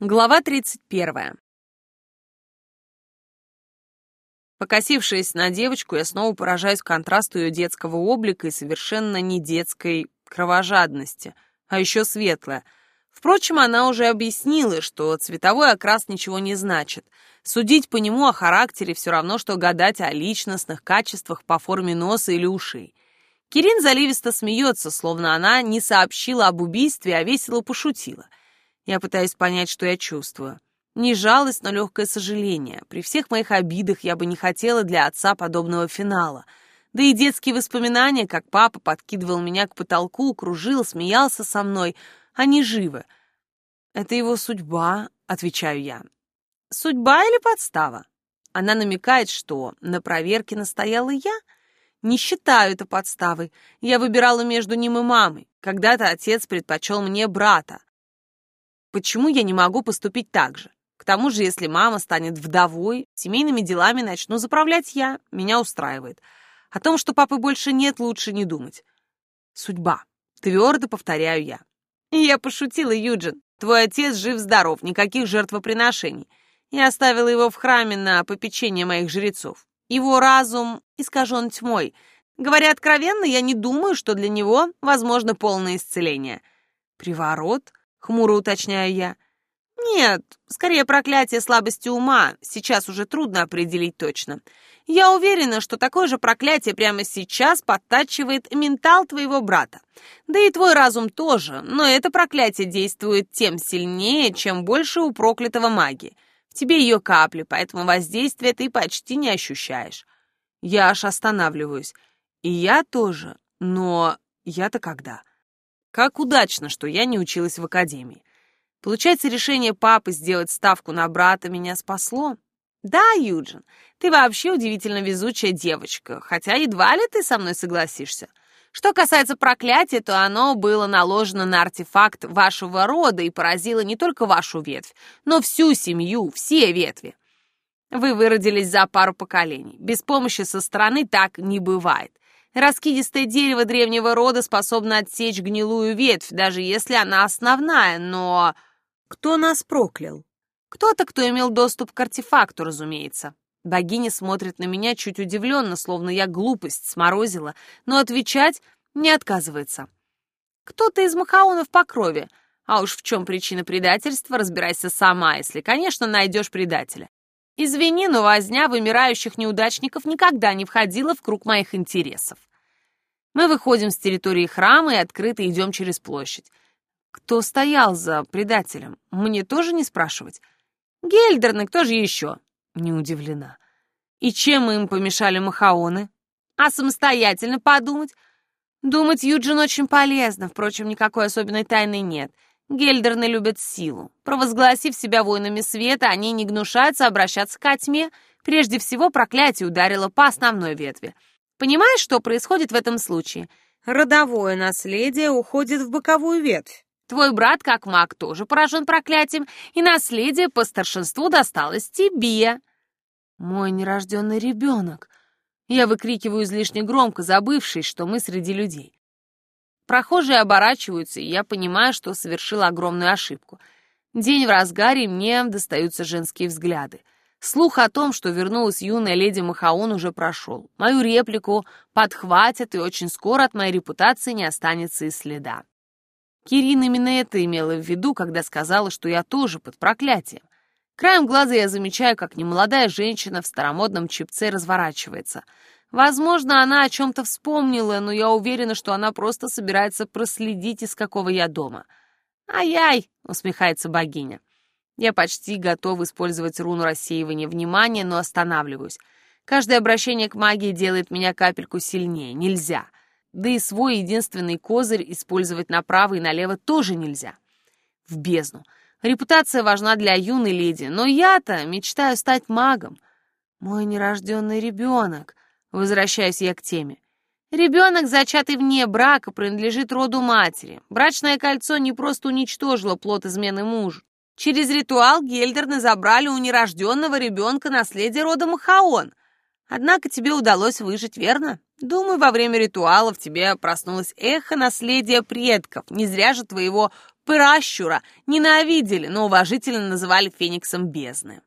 Глава 31. Покосившись на девочку, я снова поражаюсь контрасту ее детского облика и совершенно не детской кровожадности, а еще светлая. Впрочем, она уже объяснила, что цветовой окрас ничего не значит. Судить по нему о характере все равно, что гадать о личностных качествах по форме носа или ушей. Кирин заливисто смеется, словно она не сообщила об убийстве, а весело пошутила — я пытаюсь понять, что я чувствую. Не жалость, но легкое сожаление. При всех моих обидах я бы не хотела для отца подобного финала. Да и детские воспоминания, как папа подкидывал меня к потолку, кружил, смеялся со мной, они живы. Это его судьба, отвечаю я. Судьба или подстава? Она намекает, что на проверке настояла я. Не считаю это подставой. Я выбирала между ним и мамой. Когда-то отец предпочел мне брата. Почему я не могу поступить так же? К тому же, если мама станет вдовой, семейными делами начну заправлять я, меня устраивает. О том, что папы больше нет, лучше не думать. Судьба. Твердо повторяю я. Я пошутила, Юджин. Твой отец жив-здоров, никаких жертвоприношений. Я оставила его в храме на попечение моих жрецов. Его разум искажен тьмой. Говоря откровенно, я не думаю, что для него возможно полное исцеление. Приворот? — хмуро уточняю я. «Нет, скорее проклятие слабости ума. Сейчас уже трудно определить точно. Я уверена, что такое же проклятие прямо сейчас подтачивает ментал твоего брата. Да и твой разум тоже, но это проклятие действует тем сильнее, чем больше у проклятого магии. В тебе ее капли, поэтому воздействия ты почти не ощущаешь. Я аж останавливаюсь. И я тоже, но я-то когда? Как удачно, что я не училась в академии. Получается, решение папы сделать ставку на брата меня спасло? Да, Юджин, ты вообще удивительно везучая девочка, хотя едва ли ты со мной согласишься. Что касается проклятия, то оно было наложено на артефакт вашего рода и поразило не только вашу ветвь, но всю семью, все ветви. Вы выродились за пару поколений. Без помощи со стороны так не бывает. Раскидистое дерево древнего рода способно отсечь гнилую ветвь, даже если она основная, но... Кто нас проклял? Кто-то, кто имел доступ к артефакту, разумеется. Богиня смотрит на меня чуть удивленно, словно я глупость сморозила, но отвечать не отказывается. Кто-то из махаонов по крови, а уж в чем причина предательства, разбирайся сама, если, конечно, найдешь предателя. Извини, но возня вымирающих неудачников никогда не входила в круг моих интересов. Мы выходим с территории храма и открыто идем через площадь. Кто стоял за предателем? Мне тоже не спрашивать. Гельдерны, кто же еще? Не удивлена. И чем им помешали махаоны? А самостоятельно подумать? Думать Юджин очень полезно, впрочем, никакой особенной тайны нет — Гельдерны любят силу. Провозгласив себя воинами света, они не гнушаются обращаться к тьме. Прежде всего, проклятие ударило по основной ветви. Понимаешь, что происходит в этом случае? Родовое наследие уходит в боковую ветвь. Твой брат, как маг, тоже поражен проклятием, и наследие по старшинству досталось тебе. Мой нерожденный ребенок. Я выкрикиваю излишне громко, забывшись, что мы среди людей. Прохожие оборачиваются, и я понимаю, что совершила огромную ошибку. День в разгаре, мне достаются женские взгляды. Слух о том, что вернулась юная леди Махаон, уже прошел. Мою реплику подхватят, и очень скоро от моей репутации не останется и следа. Кирин именно это имела в виду, когда сказала, что я тоже под проклятием. Краем глаза я замечаю, как немолодая женщина в старомодном чипце разворачивается — Возможно, она о чем-то вспомнила, но я уверена, что она просто собирается проследить, из какого я дома. «Ай-яй!» — усмехается богиня. Я почти готова использовать руну рассеивания внимания, но останавливаюсь. Каждое обращение к магии делает меня капельку сильнее. Нельзя. Да и свой единственный козырь использовать направо и налево тоже нельзя. В бездну. Репутация важна для юной леди, но я-то мечтаю стать магом. Мой нерожденный ребенок. Возвращаюсь я к теме. Ребенок, зачатый вне брака, принадлежит роду матери. Брачное кольцо не просто уничтожило плод измены мужа. Через ритуал Гельдерны забрали у нерожденного ребенка наследие рода Махаон. Однако тебе удалось выжить, верно? Думаю, во время ритуала в тебе проснулось эхо наследия предков. Не зря же твоего пращура ненавидели, но уважительно называли фениксом бездны.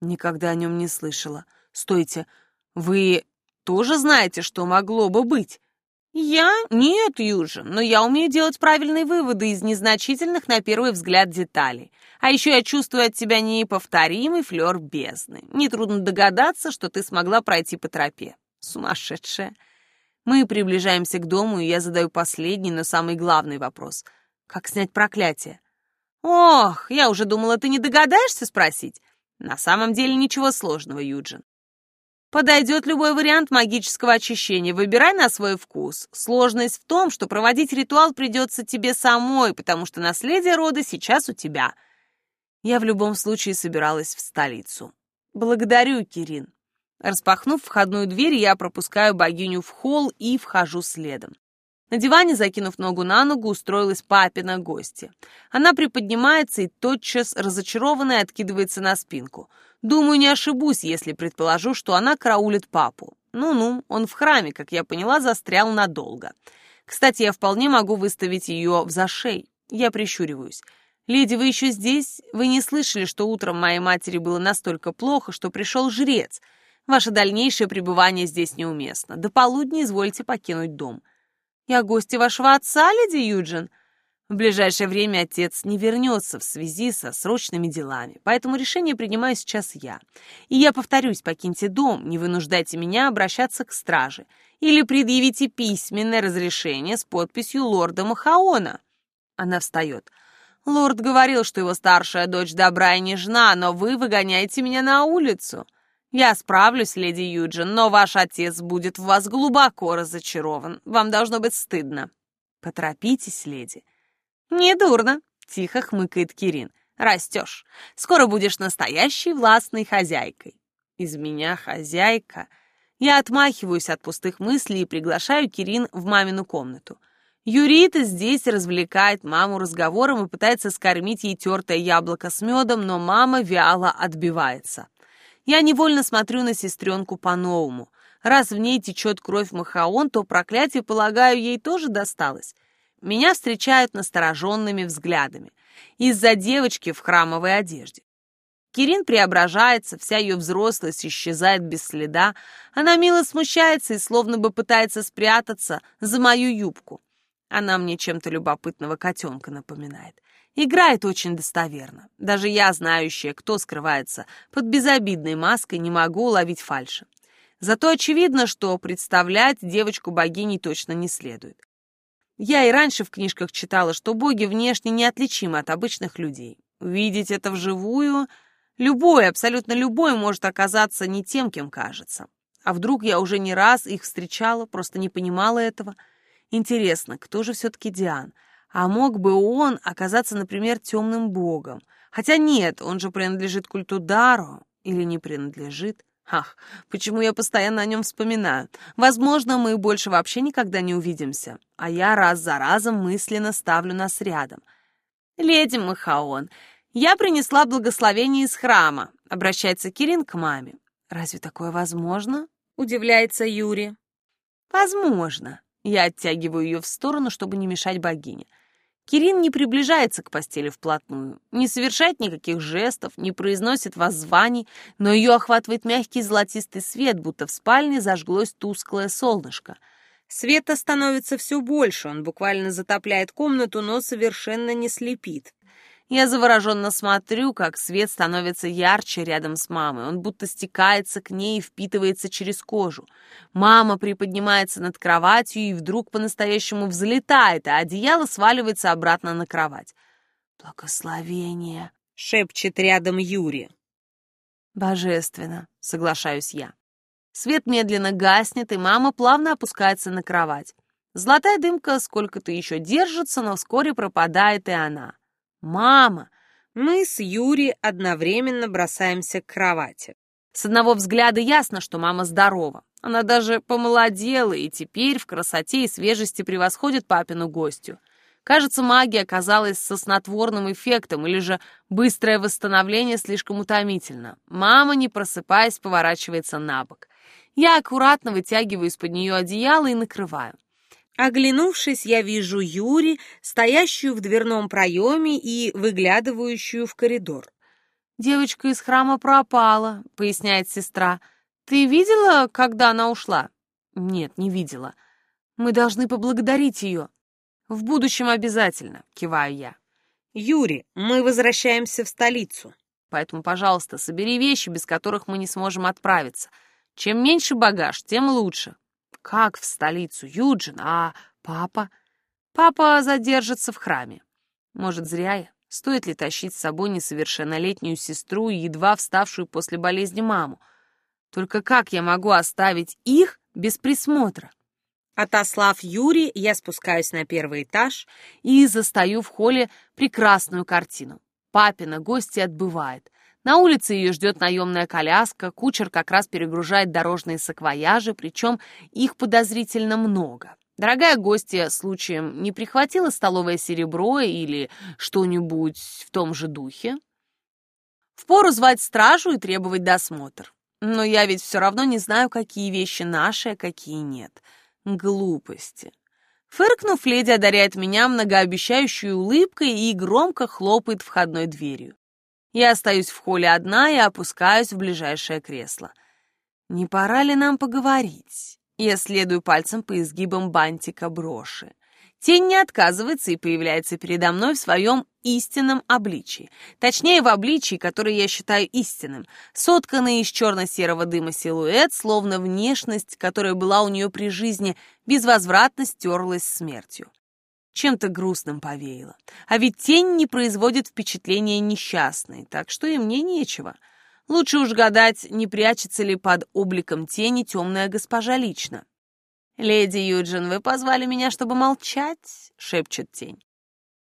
Никогда о нем не слышала. Стойте, вы тоже знаете, что могло бы быть? Я? Нет, Южин, но я умею делать правильные выводы из незначительных на первый взгляд деталей. А еще я чувствую от тебя неповторимый флер бездны. Нетрудно догадаться, что ты смогла пройти по тропе. Сумасшедшая. Мы приближаемся к дому, и я задаю последний, но самый главный вопрос. Как снять проклятие? Ох, я уже думала, ты не догадаешься спросить. На самом деле ничего сложного, Юджин. Подойдет любой вариант магического очищения. Выбирай на свой вкус. Сложность в том, что проводить ритуал придется тебе самой, потому что наследие рода сейчас у тебя. Я в любом случае собиралась в столицу. Благодарю, Кирин. Распахнув входную дверь, я пропускаю богиню в холл и вхожу следом. На диване, закинув ногу на ногу, устроилась папина гостья. Она приподнимается и тотчас, разочарованная, откидывается на спинку. Думаю, не ошибусь, если предположу, что она караулит папу. Ну-ну, он в храме, как я поняла, застрял надолго. Кстати, я вполне могу выставить ее в зашей. Я прищуриваюсь. «Леди, вы еще здесь? Вы не слышали, что утром моей матери было настолько плохо, что пришел жрец? Ваше дальнейшее пребывание здесь неуместно. До полудня извольте покинуть дом». «Я гостья вашего отца, леди Юджин?» В ближайшее время отец не вернется в связи со срочными делами, поэтому решение принимаю сейчас я. И я повторюсь, покиньте дом, не вынуждайте меня обращаться к страже. Или предъявите письменное разрешение с подписью лорда Махаона. Она встает. Лорд говорил, что его старшая дочь добра и нежна, но вы выгоняете меня на улицу. Я справлюсь, леди Юджин, но ваш отец будет в вас глубоко разочарован. Вам должно быть стыдно. Поторопитесь, леди. «Недурно», — тихо хмыкает Кирин. «Растешь. Скоро будешь настоящей властной хозяйкой». «Из меня хозяйка». Я отмахиваюсь от пустых мыслей и приглашаю Кирин в мамину комнату. Юрита здесь развлекает маму разговором и пытается скормить ей тертое яблоко с медом, но мама вяло отбивается. Я невольно смотрю на сестренку по-новому. Раз в ней течет кровь Махаон, то проклятие, полагаю, ей тоже досталось. Меня встречают настороженными взглядами. Из-за девочки в храмовой одежде. Кирин преображается, вся ее взрослость исчезает без следа. Она мило смущается и словно бы пытается спрятаться за мою юбку. Она мне чем-то любопытного котенка напоминает. Играет очень достоверно. Даже я, знающая, кто скрывается под безобидной маской, не могу уловить фальши. Зато очевидно, что представлять девочку богиней точно не следует. Я и раньше в книжках читала, что боги внешне неотличимы от обычных людей. Увидеть это вживую, любой, абсолютно любой может оказаться не тем, кем кажется. А вдруг я уже не раз их встречала, просто не понимала этого? Интересно, кто же все-таки Диан? А мог бы он оказаться, например, темным богом? Хотя нет, он же принадлежит культу Дару. Или не принадлежит? Ах, почему я постоянно о нем вспоминаю? Возможно, мы больше вообще никогда не увидимся, а я раз за разом мысленно ставлю нас рядом. «Леди Махаон, я принесла благословение из храма», — обращается Кирин к маме. «Разве такое возможно?» — удивляется Юрий. «Возможно». Я оттягиваю ее в сторону, чтобы не мешать богине. Кирин не приближается к постели вплотную, не совершает никаких жестов, не произносит воззваний, но ее охватывает мягкий золотистый свет, будто в спальне зажглось тусклое солнышко. Света становится все больше, он буквально затопляет комнату, но совершенно не слепит. Я завороженно смотрю, как свет становится ярче рядом с мамой. Он будто стекается к ней и впитывается через кожу. Мама приподнимается над кроватью и вдруг по-настоящему взлетает, а одеяло сваливается обратно на кровать. «Благословение!» — шепчет рядом Юрий. «Божественно!» — соглашаюсь я. Свет медленно гаснет, и мама плавно опускается на кровать. Золотая дымка сколько-то еще держится, но вскоре пропадает и она. «Мама!» Мы с Юри одновременно бросаемся к кровати. С одного взгляда ясно, что мама здорова. Она даже помолодела и теперь в красоте и свежести превосходит папину гостью. Кажется, магия оказалась со снотворным эффектом, или же быстрое восстановление слишком утомительно. Мама, не просыпаясь, поворачивается на бок. Я аккуратно вытягиваю из-под нее одеяло и накрываю. Оглянувшись, я вижу Юри, стоящую в дверном проеме и выглядывающую в коридор. «Девочка из храма пропала», — поясняет сестра. «Ты видела, когда она ушла?» «Нет, не видела. Мы должны поблагодарить ее». «В будущем обязательно», — киваю я. «Юри, мы возвращаемся в столицу. Поэтому, пожалуйста, собери вещи, без которых мы не сможем отправиться. Чем меньше багаж, тем лучше». «Как в столицу, Юджин? А папа?» «Папа задержится в храме. Может, зря я. Стоит ли тащить с собой несовершеннолетнюю сестру и едва вставшую после болезни маму? Только как я могу оставить их без присмотра? Отослав Юри, я спускаюсь на первый этаж и застаю в холле прекрасную картину. Папина гости отбывает. На улице ее ждет наемная коляска, кучер как раз перегружает дорожные саквояжи, причем их подозрительно много. Дорогая гостья случаем не прихватила столовое серебро или что-нибудь в том же духе? Впору звать стражу и требовать досмотр. Но я ведь все равно не знаю, какие вещи наши, а какие нет. Глупости. Фыркнув, леди одаряет меня многообещающей улыбкой и громко хлопает входной дверью. Я остаюсь в холле одна и опускаюсь в ближайшее кресло. Не пора ли нам поговорить? Я следую пальцем по изгибам бантика броши. Тень не отказывается и появляется передо мной в своем истинном обличии. Точнее, в обличии, которое я считаю истинным. Сотканный из черно-серого дыма силуэт, словно внешность, которая была у нее при жизни, безвозвратно стерлась смертью. Чем-то грустным повеяло. А ведь тень не производит впечатления несчастной, так что и мне нечего. — Лучше уж гадать, не прячется ли под обликом тени темная госпожа лично. «Леди Юджин, вы позвали меня, чтобы молчать?» — шепчет тень.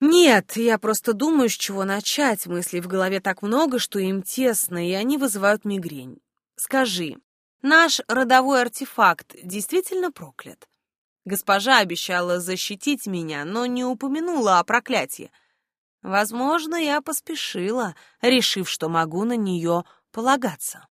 «Нет, я просто думаю, с чего начать. Мыслей в голове так много, что им тесно, и они вызывают мигрень. Скажи, наш родовой артефакт действительно проклят?» Госпожа обещала защитить меня, но не упомянула о проклятии. Возможно, я поспешила, решив, что могу на нее полагаться.